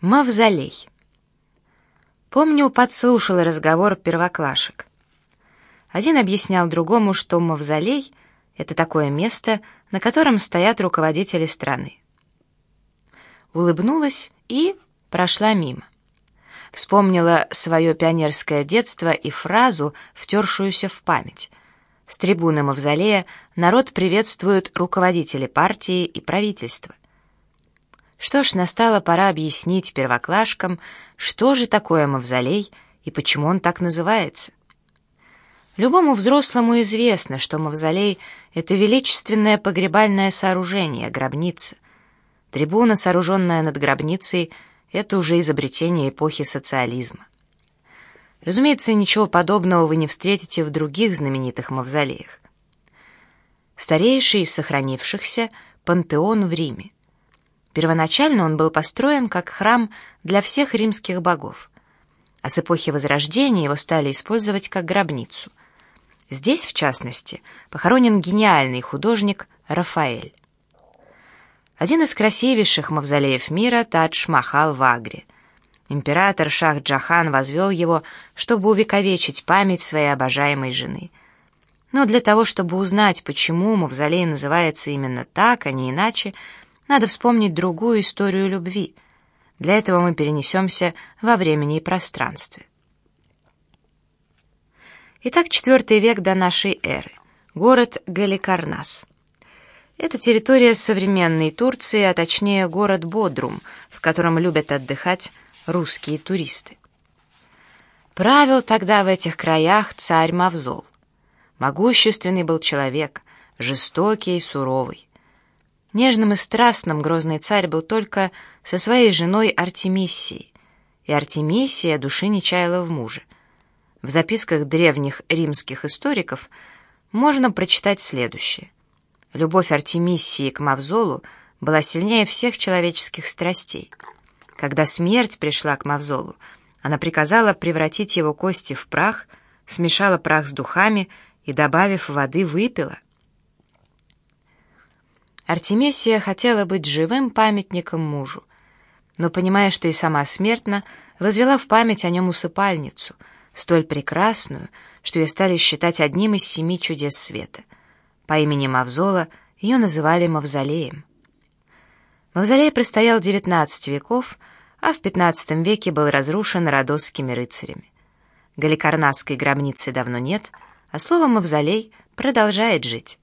Мавзолей. Помню, подслушал разговор первоклашек. Один объяснял другому, что мавзолей — это такое место, на котором стоят руководители страны. Улыбнулась и прошла мимо. Вспомнила свое пионерское детство и фразу, втершуюся в память. С трибуны мавзолея народ приветствует руководителей партии и правительства. Что ж, настала пора объяснить первоклашкам, что же такое мавзолей и почему он так называется. Любому взрослому известно, что мавзолей — это величественное погребальное сооружение, гробница. Трибуна, сооруженная над гробницей, — это уже изобретение эпохи социализма. Разумеется, ничего подобного вы не встретите в других знаменитых мавзолеях. Старейший из сохранившихся — пантеон в Риме. Первоначально он был построен как храм для всех римских богов, а с эпохи Возрождения его стали использовать как гробницу. Здесь, в частности, похоронен гениальный художник Рафаэль. Один из красивейших мавзолеев мира — Тадж-Махал в Агре. Император Шах-Джахан возвел его, чтобы увековечить память своей обожаемой жены. Но для того, чтобы узнать, почему мавзолей называется именно так, а не иначе, надо вспомнить другую историю любви. Для этого мы перенесемся во времени и пространстве. Итак, IV век до нашей эры. Город Галикарнас. Это территория современной Турции, а точнее город Бодрум, в котором любят отдыхать русские туристы. Правил тогда в этих краях царь Мавзол. Могущественный был человек, жестокий и суровый. Нежным и страстным грозный царь был только со своей женой Артемисией, и Артемисия души не чаяла в муже. В записках древних римских историков можно прочитать следующее. Любовь Артемисии к Мавзолу была сильнее всех человеческих страстей. Когда смерть пришла к Мавзолу, она приказала превратить его кости в прах, смешала прах с духами и, добавив воды, выпила — Артемисия хотела быть живым памятником мужу, но, понимая, что и сама смертна, возвела в память о нем усыпальницу, столь прекрасную, что ее стали считать одним из семи чудес света. По имени Мавзола ее называли Мавзолеем. Мавзолей простоял 19 веков, а в 15 веке был разрушен родосскими рыцарями. Галикарнасской гробницы давно нет, а слово «мавзолей» продолжает жить.